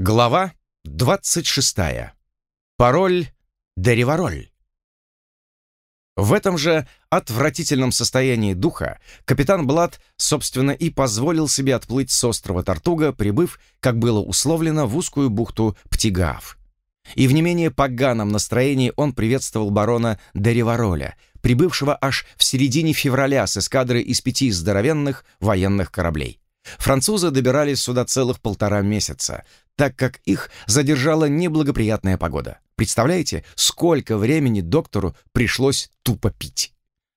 Глава 26. Пароль Деревороль. В этом же отвратительном состоянии духа капитан Блад, собственно, и позволил себе отплыть с острова Тартуга, прибыв, как было условлено, в узкую бухту Птигаав. И в не менее поганом настроении он приветствовал барона Деревороля, прибывшего аж в середине февраля с эскадрой из пяти здоровенных военных кораблей. Французы добирались сюда целых полтора месяца, так как их задержала неблагоприятная погода. Представляете, сколько времени доктору пришлось тупо пить?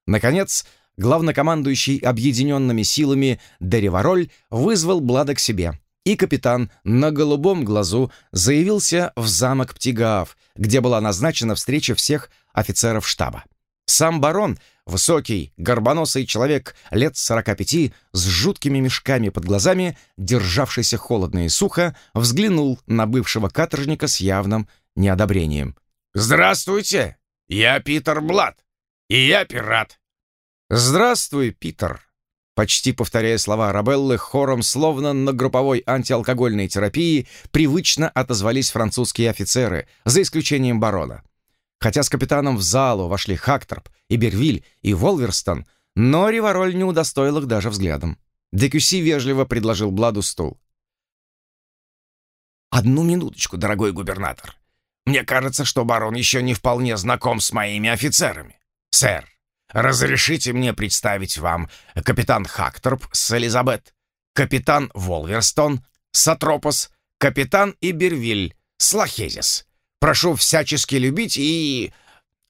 Наконец, главнокомандующий объединенными силами Деревороль вызвал Блада к себе, и капитан на голубом глазу заявился в замок Птигаав, где была назначена встреча всех офицеров штаба. Сам барон Высокий, горбоносый человек лет 45 с жуткими мешками под глазами, державшийся холодно и сухо, взглянул на бывшего каторжника с явным неодобрением. «Здравствуйте! Я Питер Блад, и я пират!» «Здравствуй, Питер!» Почти повторяя слова Арабеллы, хором, словно на групповой антиалкогольной терапии, привычно отозвались французские офицеры, за исключением барона. Хотя с капитаном в залу вошли Хакторп, и Бервиль, и Волверстон, но Ривароль не удостоил их даже взглядом. Декюси вежливо предложил Бладу стул. «Одну минуточку, дорогой губернатор. Мне кажется, что барон еще не вполне знаком с моими офицерами. Сэр, разрешите мне представить вам капитан Хакторп с Элизабет, капитан Волверстон, Сатропос, капитан Ибервиль, Слахезис. Прошу всячески любить и...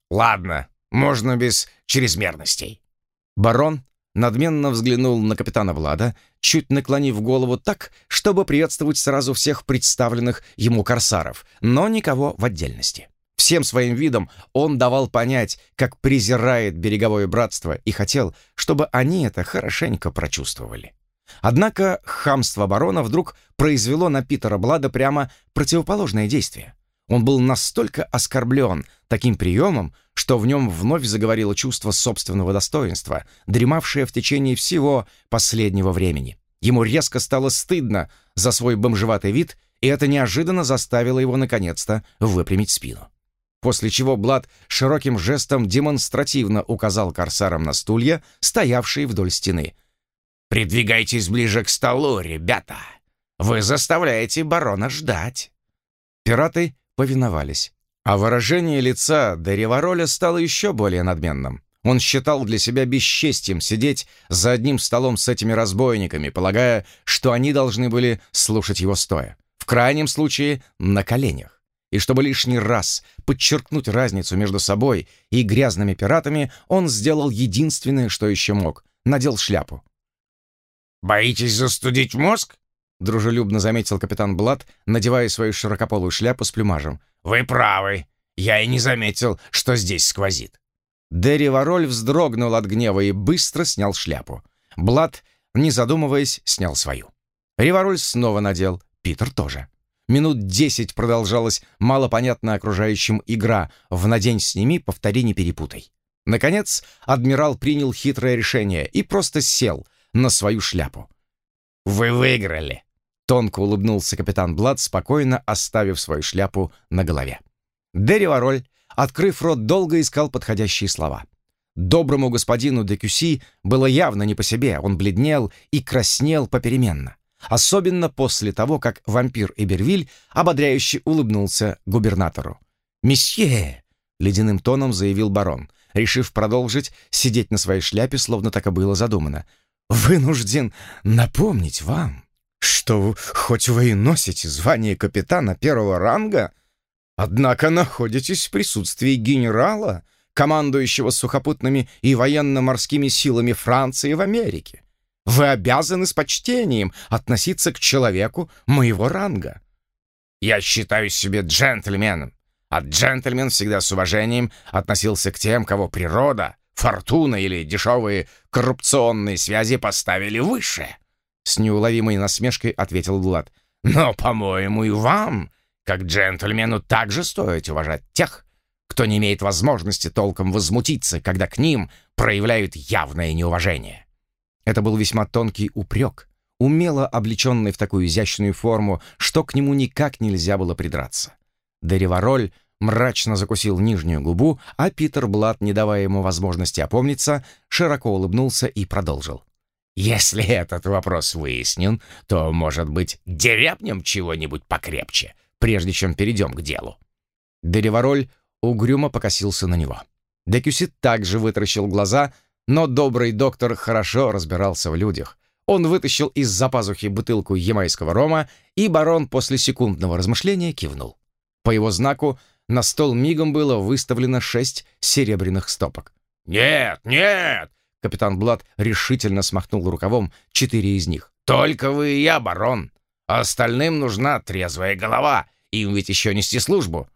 Ладно, можно без чрезмерностей». Барон надменно взглянул на капитана Влада, чуть наклонив голову так, чтобы приветствовать сразу всех представленных ему корсаров, но никого в отдельности. Всем своим видом он давал понять, как презирает береговое братство и хотел, чтобы они это хорошенько прочувствовали. Однако хамство барона вдруг произвело на Питера Блада прямо противоположное действие. Он был настолько оскорблен таким приемом, что в нем вновь заговорило чувство собственного достоинства, дремавшее в течение всего последнего времени. Ему резко стало стыдно за свой бомжеватый вид, и это неожиданно заставило его наконец-то выпрямить спину. После чего Блад широким жестом демонстративно указал корсарам на стулья, стоявшие вдоль стены. «Придвигайтесь ближе к столу, ребята! Вы заставляете барона ждать!» Пираты повиновались. А выражение лица Деревороля стало еще более надменным. Он считал для себя бесчестием сидеть за одним столом с этими разбойниками, полагая, что они должны были слушать его стоя. В крайнем случае, на коленях. И чтобы лишний раз подчеркнуть разницу между собой и грязными пиратами, он сделал единственное, что еще мог — надел шляпу. «Боитесь застудить мозг?» Дружелюбно заметил капитан Блад, надевая свою широкополую шляпу с плюмажем. «Вы правы. Я и не заметил, что здесь сквозит». Дерри Вороль вздрогнул от гнева и быстро снял шляпу. Блад, не задумываясь, снял свою. Ривароль снова надел, Питер тоже. Минут десять продолжалась малопонятная окружающим игра в «надень, сними, повтори, не перепутай». Наконец, адмирал принял хитрое решение и просто сел на свою шляпу. «Вы выиграли!» Тонко улыбнулся капитан Блад, спокойно оставив свою шляпу на голове. Дерри Вороль, открыв рот, долго искал подходящие слова. Доброму господину де Кюси было явно не по себе, он бледнел и краснел попеременно. Особенно после того, как вампир Эбервиль ободряюще улыбнулся губернатору. «Месье!» — ледяным тоном заявил барон, решив продолжить сидеть на своей шляпе, словно так и было задумано. «Вынужден напомнить вам, что хоть вы и носите звание капитана первого ранга, однако находитесь в присутствии генерала, командующего сухопутными и военно-морскими силами Франции в Америке. Вы обязаны с почтением относиться к человеку моего ранга. Я считаю себя джентльменом, а джентльмен всегда с уважением относился к тем, кого природа, фортуна или дешевые коррупционные связи поставили выше. С неуловимой насмешкой ответил Влад. «Но, по-моему, и вам, как джентльмену, также стоит уважать тех, кто не имеет возможности толком возмутиться, когда к ним проявляют явное неуважение». Это был весьма тонкий упрек, умело облеченный в такую изящную форму, что к нему никак нельзя было придраться. Деревороль мрачно закусил нижнюю губу, а Питер Блад, не давая ему возможности опомниться, широко улыбнулся и продолжил. «Если этот вопрос выяснен, то, может быть, дерябнем чего-нибудь покрепче, прежде чем перейдем к делу». Деревороль угрюмо покосился на него. Декюсит также вытаращил глаза, но добрый доктор хорошо разбирался в людях. Он вытащил из-за пазухи бутылку ямайского рома, и барон после секундного размышления кивнул. По его знаку на стол мигом было выставлено шесть серебряных стопок. «Нет, нет!» Капитан Блад решительно смахнул рукавом четыре из них. «Только вы и я, барон. остальным нужна трезвая голова. Им ведь еще нести службу».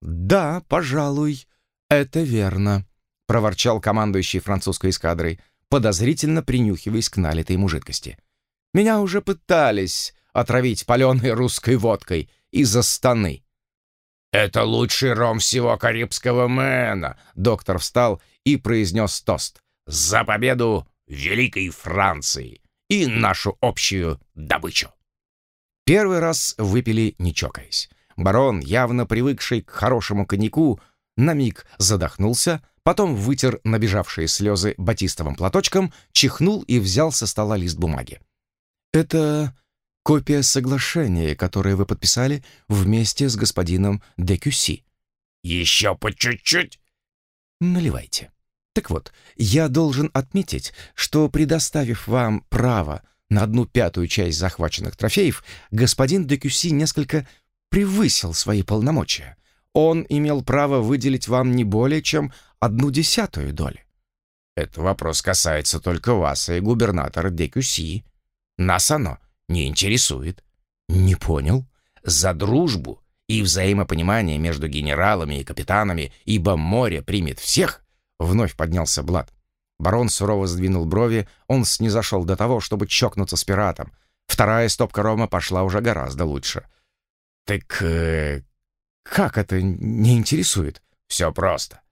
«Да, пожалуй, это верно», — проворчал командующий французской эскадрой, подозрительно принюхиваясь к налитой ему жидкости. «Меня уже пытались отравить паленой русской водкой из-за станы. «Это лучший ром всего Карибского Мэна!» Доктор встал и произнес тост. «За победу Великой Франции и нашу общую добычу!» Первый раз выпили, не чокаясь. Барон, явно привыкший к хорошему коньяку, на миг задохнулся, потом вытер набежавшие слезы батистовым платочком, чихнул и взял со стола лист бумаги. «Это Копия соглашения, которое вы подписали вместе с господином Декюси. Еще по чуть-чуть? Наливайте. Так вот, я должен отметить, что предоставив вам право на одну пятую часть захваченных трофеев, господин Декюси несколько превысил свои полномочия. Он имел право выделить вам не более чем одну десятую доли. Это вопрос касается только вас и губернатора Декюси. Нас оно не интересует. Не понял. За дружбу и взаимопонимание между генералами и капитанами, ибо море примет всех, вновь поднялся Блад. Барон сурово сдвинул брови, он снизошел до того, чтобы чокнуться с пиратом. Вторая стопка рома пошла уже гораздо лучше. «Так э, как это не интересует?» «Все просто.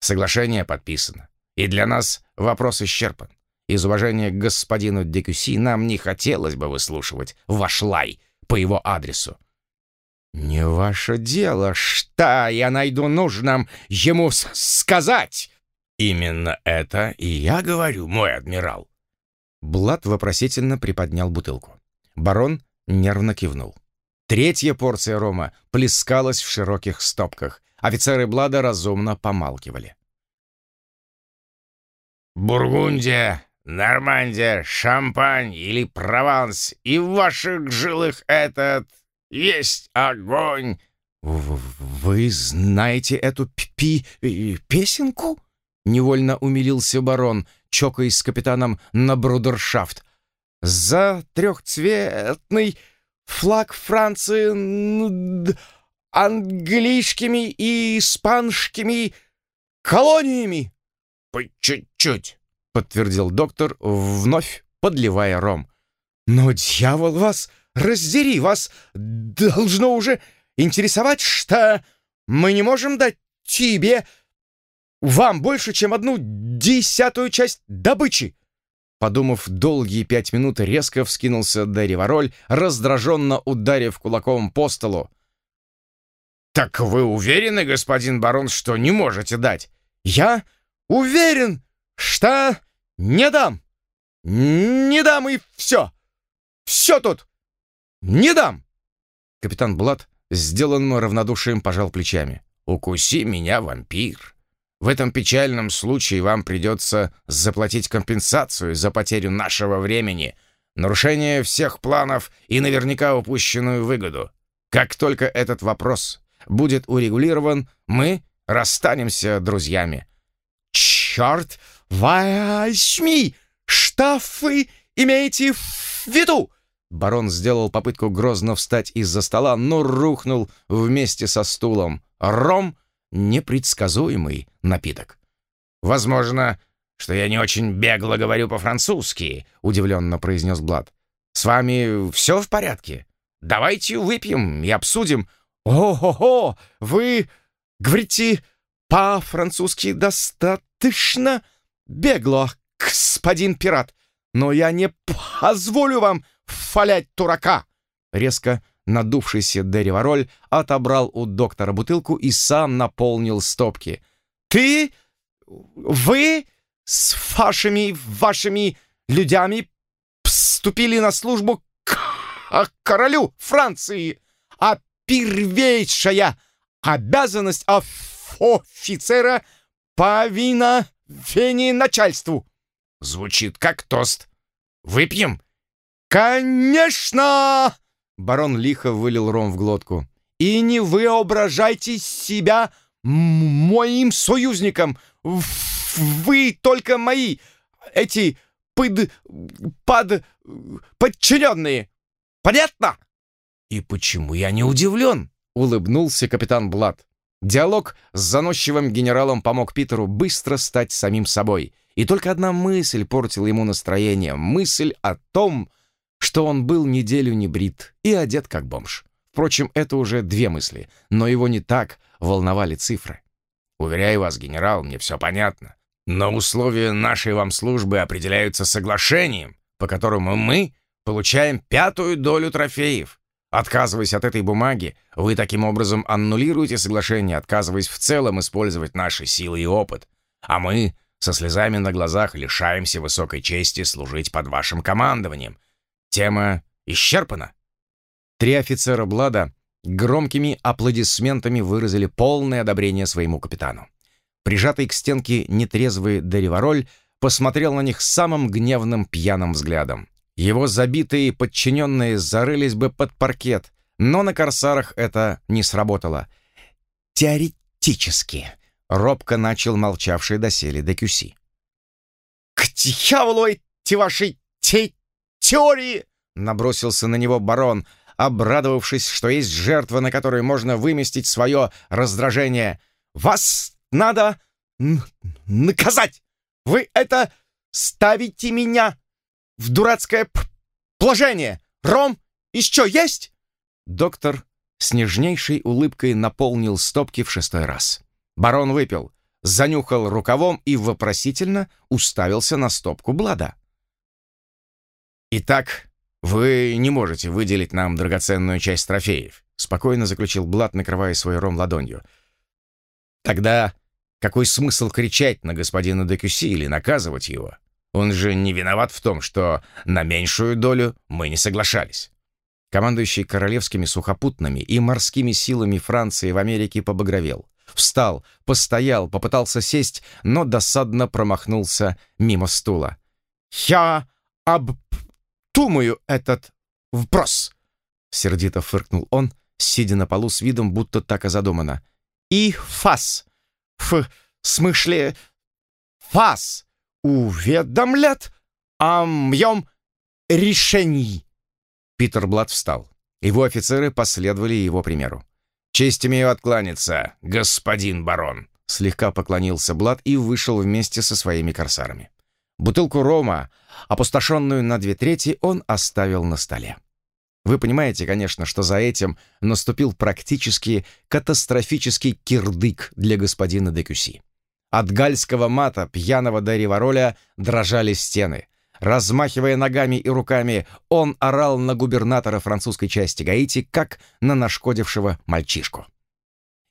Соглашение подписано. И для нас вопрос исчерпан. Из уважения к господину Декюси нам не хотелось бы выслушивать ваш лай по его адресу. «Не ваше дело, что я найду нужным ему сказать!» «Именно это и я говорю, мой адмирал!» Блад вопросительно приподнял бутылку. Барон нервно кивнул. Третья порция рома плескалась в широких стопках. Офицеры Блада разумно помалкивали. «Бургундия Нормандия, Шампань или Прованс, и в ваших жилах этот есть огонь. «Вы знаете эту пи песенку?» — невольно умилился барон, чокаясь с капитаном на брудершафт. «За трехцветный флаг Франции английскими и испанскими колониями!» «По чуть-чуть!» подтвердил доктор, вновь подливая ром. «Но, дьявол, вас раздери! Вас должно уже интересовать, что мы не можем дать тебе, вам больше, чем одну десятую часть добычи!» Подумав долгие пять минут, резко вскинулся Дерри раздраженно ударив кулаком по столу. «Так вы уверены, господин барон, что не можете дать?» «Я уверен, что не дам! Не дам и все! Все тут! Не дам!» Капитан Блад сделанным равнодушием пожал плечами. «Укуси меня, вампир! В этом печальном случае вам придется заплатить компенсацию за потерю нашего времени, нарушение всех планов и наверняка упущенную выгоду. Как только этот вопрос будет урегулирован, мы расстанемся друзьями». «Черт возьми! Что вы имеете в виду?» Барон сделал попытку грозно встать из-за стола, но рухнул вместе со стулом. Ром — непредсказуемый напиток. «Возможно, что я не очень бегло говорю по-французски», — удивленно произнес Блад. «С вами все в порядке? Давайте выпьем и обсудим». «О-хо-хо! Вы говорите по-французски достаточно бегло, господин пират, но я не позволю вам фалять дурака!» Резко надувшийся Дерри отобрал у доктора бутылку и сам наполнил стопки. «Ты? Вы с вашими, вашими людьми вступили на службу к королю Франции, а первейшая обязанность офицера повинна вене начальству». Звучит как тост. Выпьем? «Конечно!» Барон лихо вылил ром в глотку. «И не воображайте себя моим союзником! Вы только мои, эти под... под... подчиненные! Понятно?» «И почему я не удивлен?» — улыбнулся капитан Блад. Диалог с заносчивым генералом помог Питеру быстро стать самим собой. И только одна мысль портила ему настроение. Мысль о том, что он был неделю не брит и одет как бомж. Впрочем, это уже две мысли, но его не так волновали цифры. «Уверяю вас, генерал, мне все понятно. Но условия нашей вам службы определяются соглашением, по которому мы получаем пятую долю трофеев. Отказываясь от этой бумаги, вы таким образом аннулируете соглашение, отказываясь в целом использовать наши силы и опыт. А мы со слезами на глазах лишаемся высокой чести служить под вашим командованием, Тема исчерпана. Три офицера Блада громкими аплодисментами выразили полное одобрение своему капитану. Прижатый к стенке нетрезвый Деревороль посмотрел на них самым гневным пьяным взглядом. Его забитые подчиненные зарылись бы под паркет, но на корсарах это не сработало. «Теоретически», — робко начал молчавший доселе Декюси. «К дьяволу эти ваши те теории!» — набросился на него барон, обрадовавшись, что есть жертва, на которой можно выместить свое раздражение. «Вас надо наказать! Вы это ставите меня в дурацкое положение! Ром еще есть?» Доктор с нежнейшей улыбкой наполнил стопки в шестой раз. Барон выпил, занюхал рукавом и вопросительно уставился на стопку Блада. «Итак, вы не можете выделить нам драгоценную часть трофеев», спокойно заключил Блад, накрывая свой ром ладонью. «Тогда какой смысл кричать на господина Декюси или наказывать его? Он же не виноват в том, что на меньшую долю мы не соглашались». Командующий королевскими сухопутными и морскими силами Франции в Америке побагровел. Встал, постоял, попытался сесть, но досадно промахнулся мимо стула. «Я об думаю, этот вброс!» Сердито фыркнул он, сидя на полу с видом, будто так и задумано. «И фас! В смысле фас уведомлят о моем решении!» Питер Блад встал. Его офицеры последовали его примеру. «Честь имею откланяться, господин барон!» Слегка поклонился Блад и вышел вместе со своими корсарами. Бутылку рома, опустошенную на две трети, он оставил на столе. Вы понимаете, конечно, что за этим наступил практически катастрофический кирдык для господина Декюси. От гальского мата пьяного Даривароля дрожали стены. Размахивая ногами и руками, он орал на губернатора французской части Гаити, как на нашкодившего мальчишку.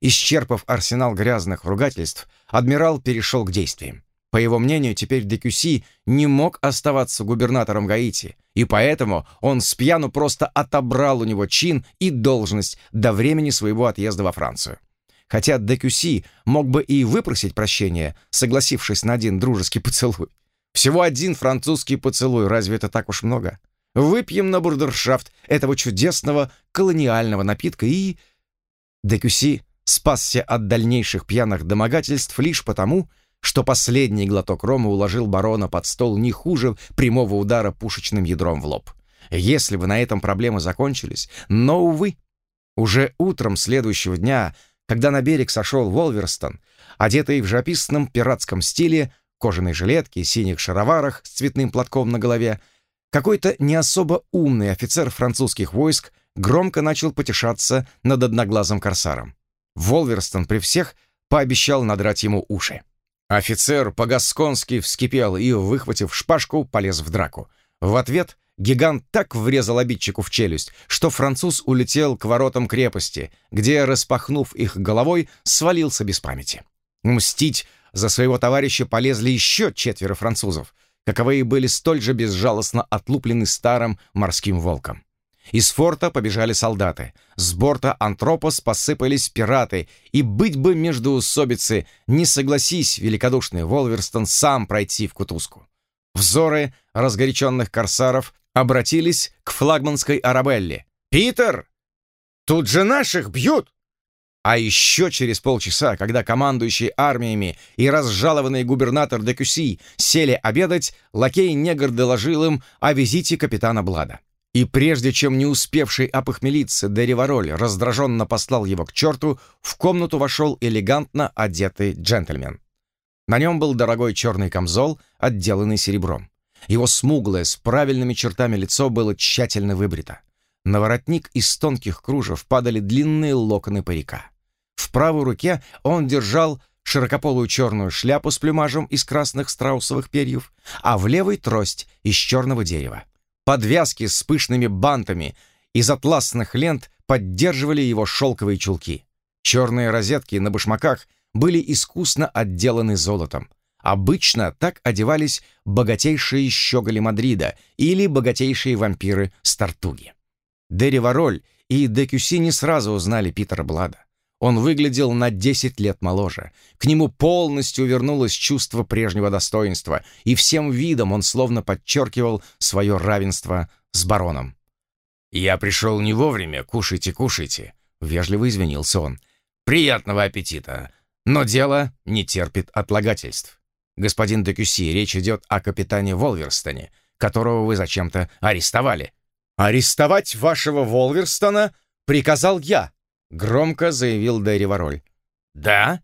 Исчерпав арсенал грязных ругательств, адмирал перешел к действиям. По его мнению, теперь Декюси не мог оставаться губернатором Гаити, и поэтому он с пьяну просто отобрал у него чин и должность до времени своего отъезда во Францию. Хотя Декюси мог бы и выпросить прощения, согласившись на один дружеский поцелуй. Всего один французский поцелуй, разве это так уж много? Выпьем на бурдершафт этого чудесного колониального напитка и... Декюси спасся от дальнейших пьяных домогательств лишь потому, что последний глоток рома уложил барона под стол не хуже прямого удара пушечным ядром в лоб. Если бы на этом проблемы закончились, но, увы, уже утром следующего дня, когда на берег сошел Волверстон, одетый в живописном пиратском стиле, кожаной жилетке синих шароварах с цветным платком на голове, какой-то не особо умный офицер французских войск громко начал потешаться над одноглазым корсаром. Волверстон при всех пообещал надрать ему уши. Офицер по-гасконски вскипел и, выхватив шпажку, полез в драку. В ответ гигант так врезал обидчику в челюсть, что француз улетел к воротам крепости, где, распахнув их головой, свалился без памяти. Мстить за своего товарища полезли еще четверо французов, каковые были столь же безжалостно отлуплены старым морским волком. Из форта побежали солдаты, с борта Антропос посыпались пираты, и быть бы между усобицы, не согласись, великодушный Волверстон, сам пройти в кутузку. Взоры разгоряченных корсаров обратились к флагманской Арабелле. «Питер! Тут же наших бьют!» А еще через полчаса, когда командующий армиями и разжалованный губернатор де сели обедать, лакей-негр доложил им о визите капитана Блада. И прежде чем не успевший опохмелиться Деривароль раздраженно послал его к черту, в комнату вошел элегантно одетый джентльмен. На нем был дорогой черный камзол, отделанный серебром. Его смуглое, с правильными чертами лицо было тщательно выбрито. На воротник из тонких кружев падали длинные локоны парика. В правой руке он держал широкополую черную шляпу с плюмажем из красных страусовых перьев, а в левой трость из черного дерева. Подвязки с пышными бантами из атласных лент поддерживали его шелковые чулки. Черные розетки на башмаках были искусно отделаны золотом. Обычно так одевались богатейшие щеголи Мадрида или богатейшие вампиры Стартуги. Дерри Вароль и Декюси не сразу узнали Питера Блада. Он выглядел на 10 лет моложе. К нему полностью вернулось чувство прежнего достоинства, и всем видом он словно подчеркивал свое равенство с бароном. «Я пришел не вовремя, кушайте, кушайте», — вежливо извинился он. «Приятного аппетита, но дело не терпит отлагательств. Господин Декюси, речь идет о капитане Волверстоне, которого вы зачем-то арестовали». «Арестовать вашего Волверстона приказал я», Громко заявил Дэри Вороль. «Да?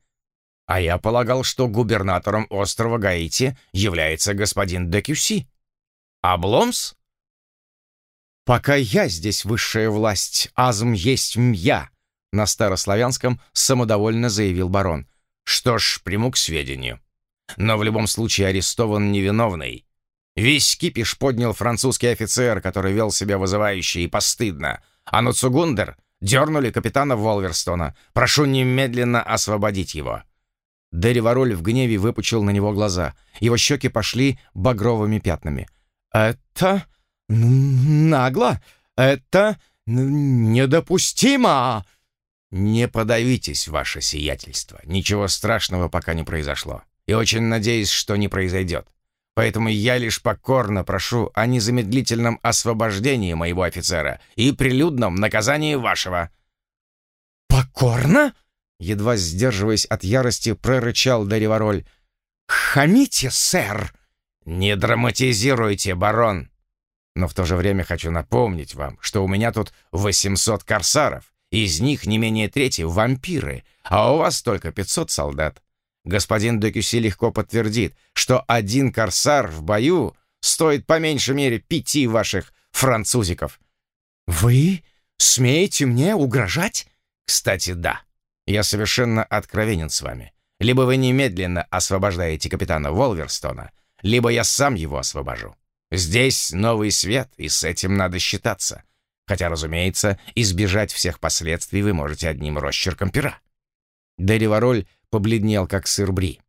А я полагал, что губернатором острова Гаити является господин Декюси. Обломс?» «Пока я здесь высшая власть, азм есть мья», на старославянском самодовольно заявил барон. «Что ж, приму к сведению. Но в любом случае арестован невиновный. Весь кипиш поднял французский офицер, который вел себя вызывающе и постыдно, а Нуцугундер Дернули капитана Волверстона. Прошу немедленно освободить его». Дерри Вороль в гневе выпучил на него глаза. Его щеки пошли багровыми пятнами. «Это нагло! Это недопустимо!» «Не подавитесь, ваше сиятельство. Ничего страшного пока не произошло. И очень надеюсь, что не произойдет. Поэтому я лишь покорно прошу о незамедлительном освобождении моего офицера и прилюдном наказании вашего». «Покорно?» Едва сдерживаясь от ярости, прорычал Деревороль. «Хамите, сэр!» «Не драматизируйте, барон!» «Но в то же время хочу напомнить вам, что у меня тут 800 корсаров, из них не менее трети — вампиры, а у вас только 500 солдат. Господин Декюси легко подтвердит, что один корсар в бою стоит по меньшей мере пяти ваших французиков. «Вы смеете мне угрожать?» «Кстати, да. Я совершенно откровенен с вами. Либо вы немедленно освобождаете капитана Волверстона, либо я сам его освобожу. Здесь новый свет, и с этим надо считаться. Хотя, разумеется, избежать всех последствий вы можете одним росчерком пера». Дерри Вороль побледнел, как сыр бри.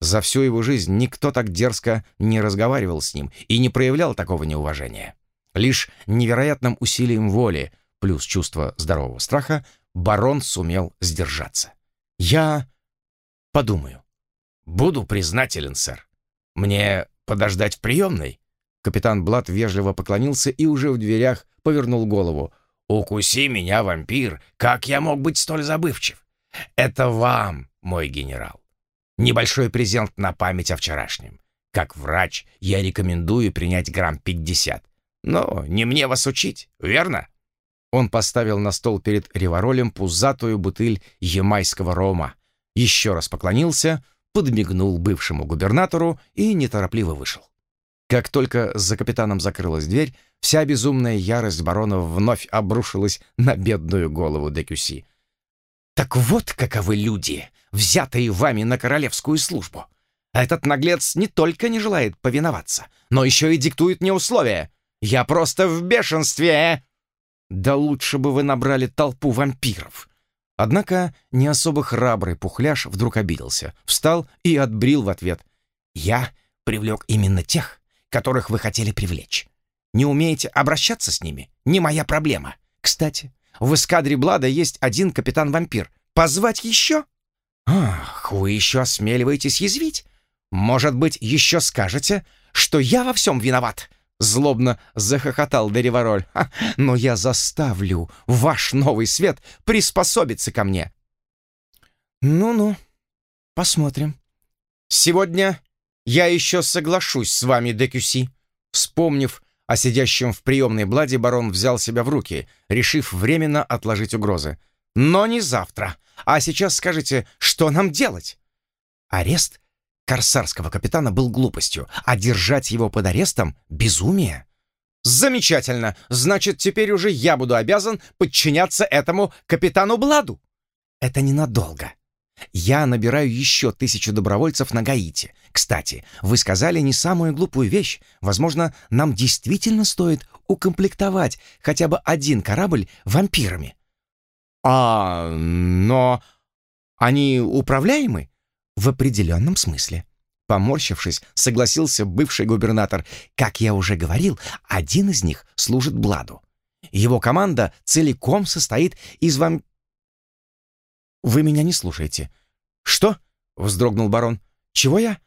За всю его жизнь никто так дерзко не разговаривал с ним и не проявлял такого неуважения. Лишь невероятным усилием воли плюс чувство здорового страха барон сумел сдержаться. «Я подумаю». «Буду признателен, сэр. Мне подождать в приемной?» Капитан Блад вежливо поклонился и уже в дверях повернул голову. «Укуси меня, вампир! Как я мог быть столь забывчив? Это вам, мой генерал. Небольшой презент на память о вчерашнем. Как врач я рекомендую принять грамм 50. Но не мне вас учить, верно? Он поставил на стол перед Риваролем пузатую бутыль ямайского рома, еще раз поклонился, подмигнул бывшему губернатору и неторопливо вышел. Как только за капитаном закрылась дверь, вся безумная ярость барона вновь обрушилась на бедную голову Декюси. Так вот каковы люди, взятые вами на королевскую службу. А этот наглец не только не желает повиноваться, но еще и диктует мне условия. Я просто в бешенстве!» э!» «Да лучше бы вы набрали толпу вампиров!» Однако не особо храбрый пухляш вдруг обиделся, встал и отбрил в ответ. «Я привлек именно тех, которых вы хотели привлечь. Не умеете обращаться с ними? Не моя проблема. Кстати, в эскадре Блада есть один капитан-вампир. Позвать еще?» «Ах, вы еще осмеливаетесь язвить? Может быть, еще скажете, что я во всем виноват?» Злобно захохотал Деревороль. «Но я заставлю ваш новый свет приспособиться ко мне». «Ну-ну, посмотрим. Сегодня я еще соглашусь с вами, Декюси». Вспомнив о сидящем в приемной Бладе, барон взял себя в руки, решив временно отложить угрозы. «Но не завтра. А сейчас скажите, что нам делать?» «Арест корсарского капитана был глупостью, а держать его под арестом — безумие. «Замечательно! Значит, теперь уже я буду обязан подчиняться этому капитану Бладу!» «Это ненадолго. Я набираю еще тысячу добровольцев на Гаити. Кстати, вы сказали не самую глупую вещь. Возможно, нам действительно стоит укомплектовать хотя бы один корабль вампирами». «А, но они управляемы?» В определенном смысле. Поморщившись, согласился бывший губернатор. Как я уже говорил, один из них служит Бладу. Его команда целиком состоит из вам... Вы меня не слушаете. Что? Вздрогнул барон. Чего я?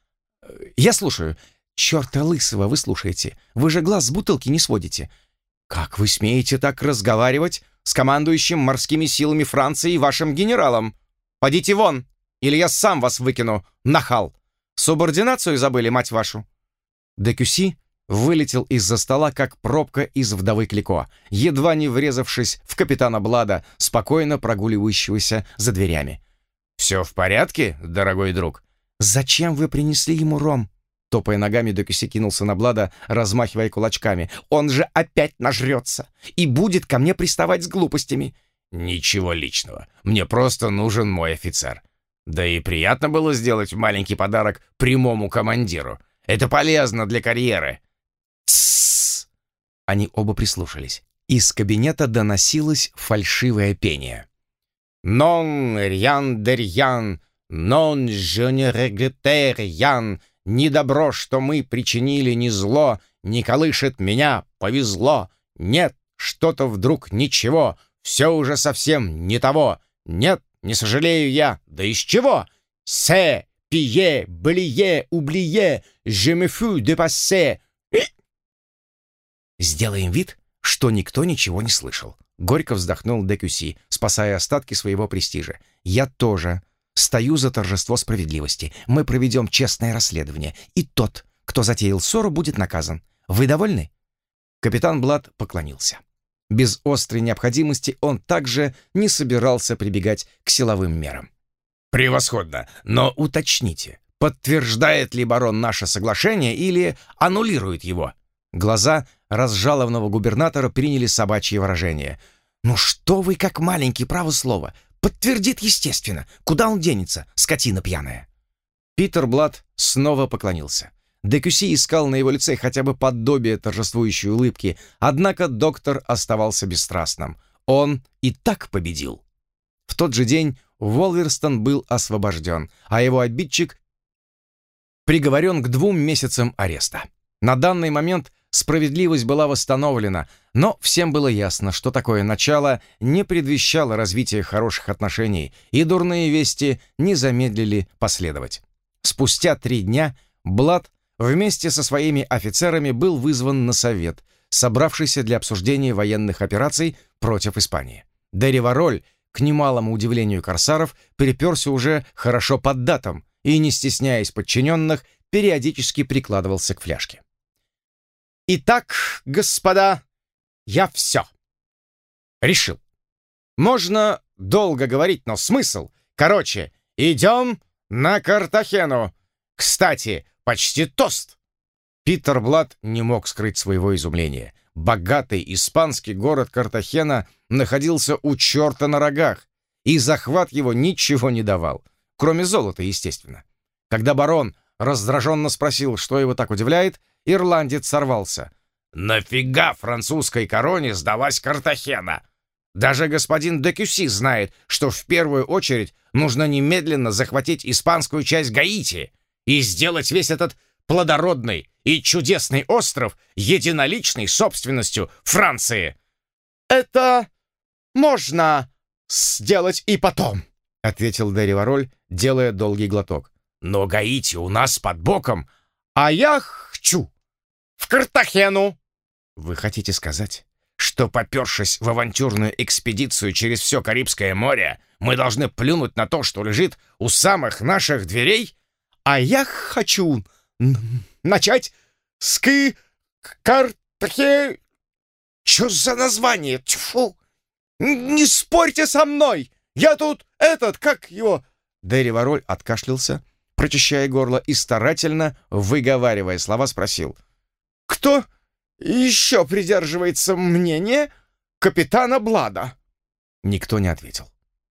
Я слушаю. Черта лысого вы слушаете. Вы же глаз с бутылки не сводите. Как вы смеете так разговаривать с командующим морскими силами Франции и вашим генералом? Подите вон! Или я сам вас выкину, нахал! Субординацию забыли, мать вашу!» Декюси вылетел из-за стола, как пробка из вдовы Клико, едва не врезавшись в капитана Блада, спокойно прогуливающегося за дверями. «Все в порядке, дорогой друг?» «Зачем вы принесли ему ром?» Топая ногами, Декюси кинулся на Блада, размахивая кулачками. «Он же опять нажрется и будет ко мне приставать с глупостями!» «Ничего личного. Мне просто нужен мой офицер. Да и приятно было сделать маленький подарок прямому командиру. Это полезно для карьеры. Они оба прислушались. Из кабинета доносилось фальшивое пение. «Non rien de rien, non je ne regrette rien, ни добро, что мы причинили, ни зло, не колышет меня, повезло. Нет, что-то вдруг ничего, все уже совсем не того. Нет, не сожалею я. Да из чего? Се, пие, блие, ублие, je me fous de. Сделаем вид, что никто ничего не слышал. Горько вздохнул Декюси, спасая остатки своего престижа. Я тоже стою за торжество справедливости. Мы проведем честное расследование, и тот, кто затеял ссору, будет наказан. Вы довольны? Капитан Блад поклонился. Без острой необходимости он также не собирался прибегать к силовым мерам. «Превосходно! Но уточните, подтверждает ли барон наше соглашение или аннулирует его?» Глаза разжалованного губернатора приняли собачье выражение. «Ну что вы, как маленький, право слово! Подтвердит, естественно! Куда он денется, скотина пьяная?» Питер Блад снова поклонился. Декюси искал на его лице хотя бы подобие торжествующей улыбки, однако доктор оставался бесстрастным. Он и так победил. В тот же день Волверстон был освобожден, а его обидчик приговорен к двум месяцам ареста. На данный момент справедливость была восстановлена, но всем было ясно, что такое начало не предвещало развития хороших отношений, и дурные вести не замедлили последовать. Спустя три дня Блад вместе со своими офицерами был вызван на совет, собравшийся для обсуждения военных операций против Испании. Деревороль, к немалому удивлению корсаров, переперся уже хорошо под датом и, не стесняясь подчиненных, периодически прикладывался к фляжке. «Итак, господа, я все. Решил. Можно долго говорить, но смысл. Короче, идем на Картахену. Кстати, Почти тост!» Питер Блад не мог скрыть своего изумления. Богатый испанский город Картахена находился у черта на рогах, и захват его ничего не давал, кроме золота, естественно. Когда барон раздраженно спросил, что его так удивляет, ирландец сорвался. Нафига французской короне сдалась Картахена? Даже господин Декюси знает, что в первую очередь нужно немедленно захватить испанскую часть Гаити и сделать весь этот плодородный и чудесный остров единоличной собственностью Франции. «Это можно сделать и потом», — ответил Дерри Вороль, делая долгий глоток. «Но Гаити у нас под боком, а я хочу в Картахену». «Вы хотите сказать, что, попершись в авантюрную экспедицию через все Карибское море, мы должны плюнуть на то, что лежит у самых наших дверей?» «А я хочу начать с Ки... Картахе... Что за название? Тьфу! Не спорьте со мной! Я тут этот, как его...» Дерри Вороль откашлялся, прочищая горло и старательно, выговаривая слова, спросил. «Кто еще придерживается мнения капитана Блада?» Никто не ответил.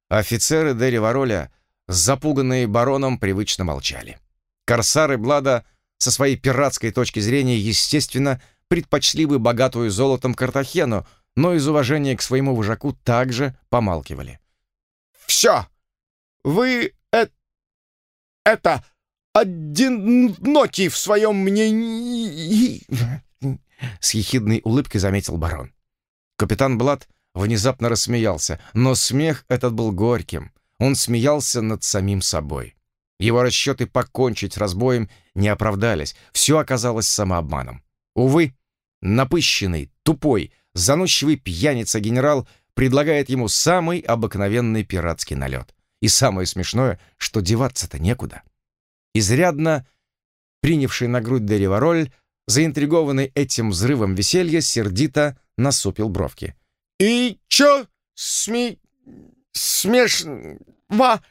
Офицеры Дерри Вороля, запуганные бароном, привычно молчали. Корсары Блада со своей пиратской точки зрения, естественно, предпочли бы богатую золотом Картахену, но из уважения к своему вожаку также помалкивали. «Все! Вы это одиноки в своем мнении!» С ехидной улыбкой заметил барон. Капитан Блад внезапно рассмеялся, но смех этот был горьким. Он смеялся над самим собой. Его расчеты покончить с разбоем не оправдались, все оказалось самообманом. Увы, напыщенный, тупой, заносчивый пьяница-генерал предлагает ему самый обыкновенный пиратский налет. И самое смешное, что деваться-то некуда. Изрядно принявший на грудь Деревороль, заинтригованный этим взрывом веселья, сердито насупил бровки. «И чё сме... смешного?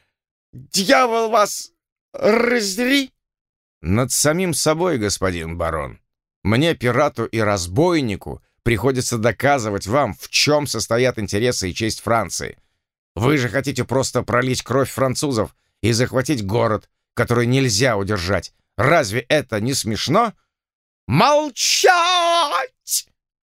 Дьявол вас раздери!» «Над самим собой, господин барон. Мне, пирату и разбойнику, приходится доказывать вам, в чем состоят интересы и честь Франции. Вы же хотите просто пролить кровь французов и захватить город, который нельзя удержать. Разве это не смешно?» «Молчать!»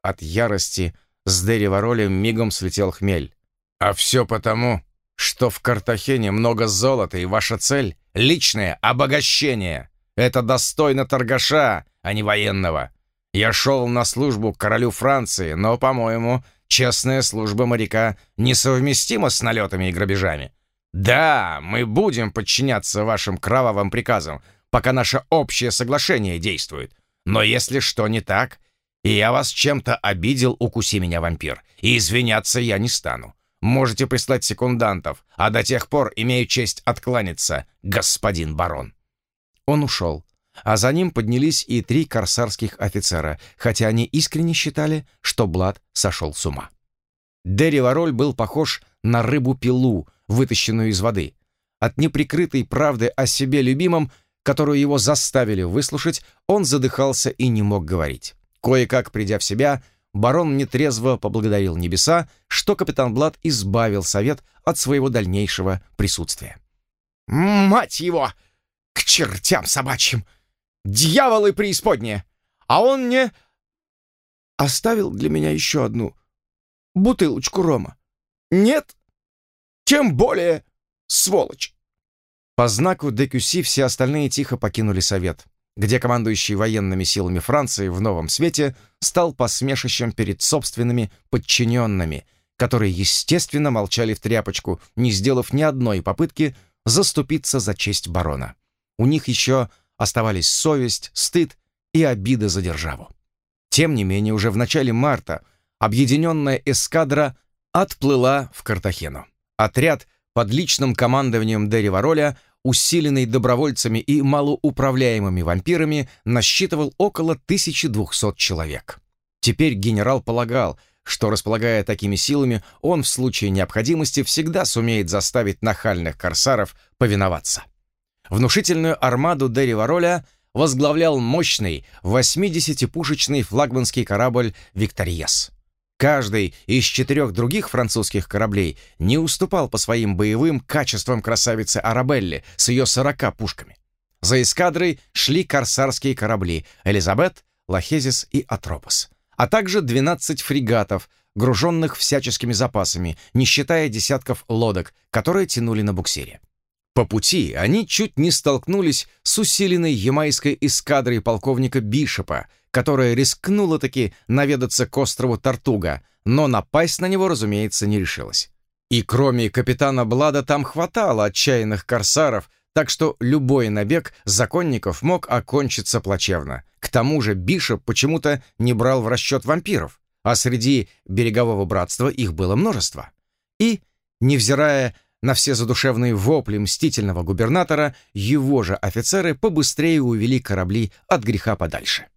От ярости с дерева роли мигом слетел хмель. «А все потому, что в Картахене много золота, и ваша цель — личное обогащение. Это достойно торгаша, а не военного. Я шел на службу к королю Франции, но, по-моему, честная служба моряка несовместима с налетами и грабежами. Да, мы будем подчиняться вашим кровавым приказам, пока наше общее соглашение действует. Но если что не так, и я вас чем-то обидел, укуси меня, вампир, и извиняться я не стану. Можете прислать секундантов, а до тех пор имею честь откланяться, господин барон». Он ушел, а за ним поднялись и три корсарских офицера, хотя они искренне считали, что Блад сошел с ума. Дерри Вороль был похож на рыбу-пилу, вытащенную из воды. От неприкрытой правды о себе любимом, которую его заставили выслушать, он задыхался и не мог говорить. Кое-как придя в себя, барон нетрезво поблагодарил небеса, что капитан Блад избавил совет от своего дальнейшего присутствия. «Мать его! К чертям собачьим! Дьяволы преисподние! А он мне оставил для меня еще одну бутылочку рома. Нет? Тем более сволочь!» По знаку Декюси все остальные тихо покинули совет где командующий военными силами Франции в новом свете стал посмешищем перед собственными подчиненными, которые, естественно, молчали в тряпочку, не сделав ни одной попытки заступиться за честь барона. У них еще оставались совесть, стыд и обида за державу. Тем не менее, уже в начале марта объединенная эскадра отплыла в Картахену. Отряд под личным командованием Дерри Вароля усиленный добровольцами и малоуправляемыми вампирами, насчитывал около 1200 человек. Теперь генерал полагал, что, располагая такими силами, он в случае необходимости всегда сумеет заставить нахальных корсаров повиноваться. Внушительную армаду Дерри Вароля возглавлял мощный 80-пушечный флагманский корабль «Викториес». Каждый из четырех других французских кораблей не уступал по своим боевым качествам красавице Арабелле с ее сорока пушками. За эскадрой шли корсарские корабли «Элизабет», «Лахезис» и «Атропос». а также 12 фрегатов, груженных всяческими запасами, не считая десятков лодок, которые тянули на буксире. По пути они чуть не столкнулись с усиленной ямайской эскадрой полковника Бишопа, которая рискнула таки наведаться к острову Тартуга, но напасть на него, разумеется, не решилась. И кроме капитана Блада там хватало отчаянных корсаров, так что любой набег законников мог окончиться плачевно. К тому же Бишоп почему-то не брал в расчет вампиров, а среди берегового братства их было множество. И, невзирая на все задушевные вопли мстительного губернатора, его же офицеры побыстрее увели корабли от греха подальше.